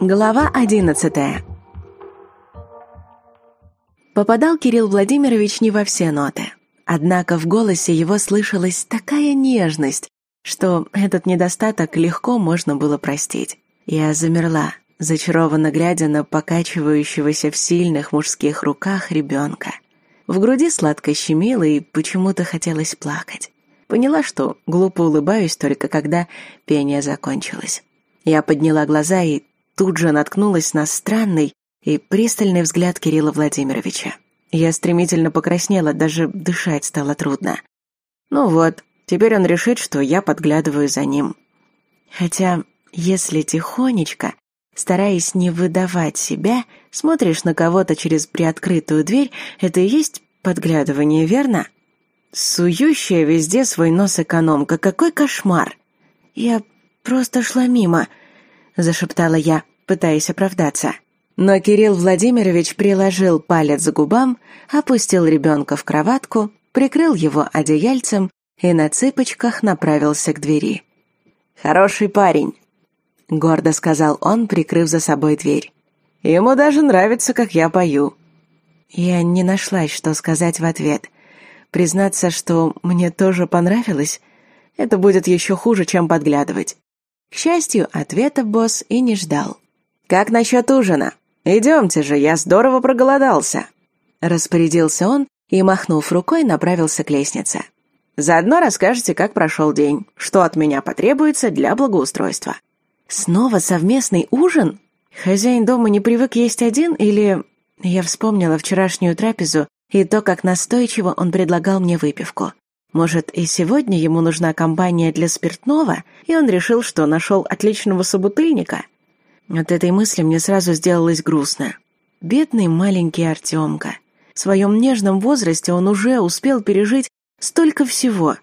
Глава одиннадцатая Попадал Кирилл Владимирович не во все ноты. Однако в голосе его слышалась такая нежность, что этот недостаток легко можно было простить. Я замерла, зачарованно глядя на покачивающегося в сильных мужских руках ребенка. В груди сладко щемило и почему-то хотелось плакать. Поняла, что глупо улыбаюсь только когда пение закончилось. Я подняла глаза и тут же наткнулась на странный и пристальный взгляд Кирилла Владимировича. Я стремительно покраснела, даже дышать стало трудно. Ну вот, теперь он решит, что я подглядываю за ним. Хотя, если тихонечко, стараясь не выдавать себя, смотришь на кого-то через приоткрытую дверь, это и есть подглядывание, верно? Сующая везде свой нос экономка, какой кошмар! Я просто шла мимо, зашептала я, пытаясь оправдаться. Но Кирилл Владимирович приложил палец к губам, опустил ребенка в кроватку, прикрыл его одеяльцем и на цыпочках направился к двери. «Хороший парень», — гордо сказал он, прикрыв за собой дверь. «Ему даже нравится, как я пою». Я не нашлась, что сказать в ответ. Признаться, что мне тоже понравилось, это будет еще хуже, чем подглядывать. К счастью, ответа босс и не ждал. «Как насчет ужина? Идемте же, я здорово проголодался!» Распорядился он и, махнув рукой, направился к лестнице. «Заодно расскажете, как прошел день, что от меня потребуется для благоустройства». «Снова совместный ужин? Хозяин дома не привык есть один или...» Я вспомнила вчерашнюю трапезу и то, как настойчиво он предлагал мне выпивку. Может, и сегодня ему нужна компания для спиртного, и он решил, что нашел отличного собутыльника? От этой мысли мне сразу сделалось грустно. Бедный маленький Артемка. В своем нежном возрасте он уже успел пережить столько всего.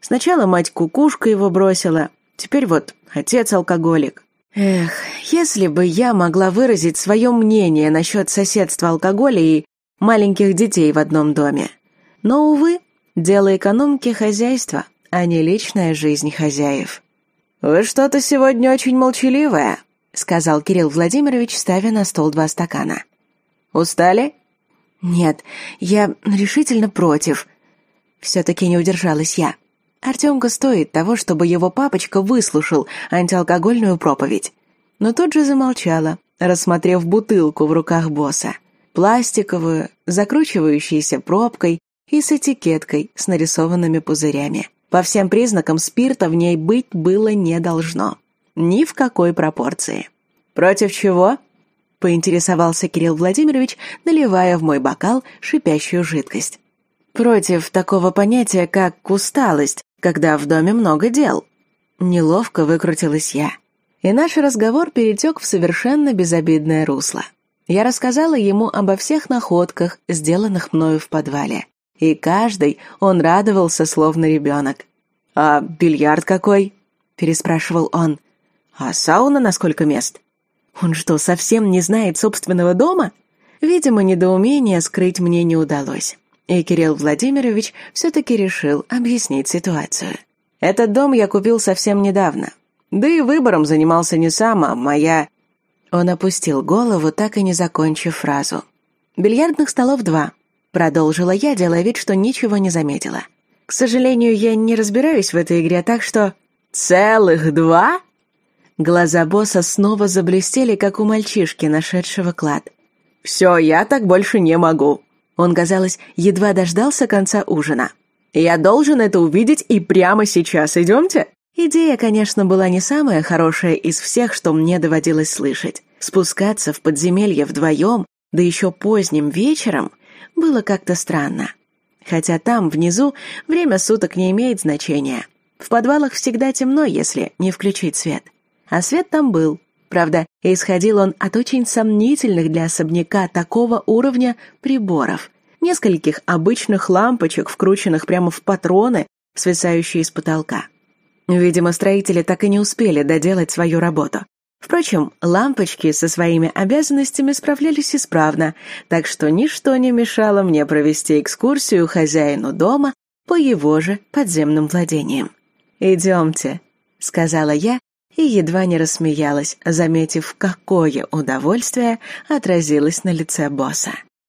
Сначала мать кукушка его бросила, теперь вот отец алкоголик. Эх, если бы я могла выразить свое мнение насчет соседства алкоголя и маленьких детей в одном доме. Но, увы, дело экономки хозяйства, а не личная жизнь хозяев. «Вы что-то сегодня очень молчаливая», — сказал Кирилл Владимирович, ставя на стол два стакана. «Устали?» «Нет, я решительно против». Все-таки не удержалась я. Артемка стоит того, чтобы его папочка выслушал антиалкогольную проповедь. Но тут же замолчала, рассмотрев бутылку в руках босса. Пластиковую, закручивающуюся пробкой и с этикеткой с нарисованными пузырями. По всем признакам спирта в ней быть было не должно. Ни в какой пропорции. «Против чего?» — поинтересовался Кирилл Владимирович, наливая в мой бокал шипящую жидкость. «Против такого понятия, как усталость, когда в доме много дел». Неловко выкрутилась я. И наш разговор перетек в совершенно безобидное русло. Я рассказала ему обо всех находках, сделанных мною в подвале. И каждый он радовался, словно ребенок. «А бильярд какой?» — переспрашивал он. А сауна на сколько мест? Он что, совсем не знает собственного дома? Видимо, недоумение скрыть мне не удалось. И Кирилл Владимирович все-таки решил объяснить ситуацию. Этот дом я купил совсем недавно. Да и выбором занимался не сам, а моя... Он опустил голову, так и не закончив фразу. «Бильярдных столов два», — продолжила я, делая вид, что ничего не заметила. «К сожалению, я не разбираюсь в этой игре, так что...» «Целых два?» Глаза босса снова заблестели, как у мальчишки, нашедшего клад. «Все, я так больше не могу». Он, казалось, едва дождался конца ужина. «Я должен это увидеть и прямо сейчас. Идемте?» Идея, конечно, была не самая хорошая из всех, что мне доводилось слышать. Спускаться в подземелье вдвоем, да еще поздним вечером, было как-то странно. Хотя там, внизу, время суток не имеет значения. В подвалах всегда темно, если не включить свет. А свет там был. Правда, исходил он от очень сомнительных для особняка такого уровня приборов. Нескольких обычных лампочек, вкрученных прямо в патроны, свисающие из потолка. Видимо, строители так и не успели доделать свою работу. Впрочем, лампочки со своими обязанностями справлялись исправно, так что ничто не мешало мне провести экскурсию хозяину дома по его же подземным владениям. «Идемте», — сказала я и едва не рассмеялась, заметив, какое удовольствие отразилось на лице босса.